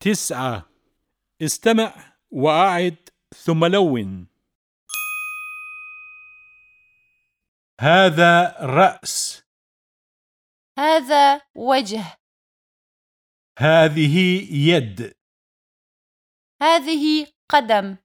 تسعة. استمع وأعد ثم لون. هذا رأس. هذا وجه. هذه يد. هذه قدم.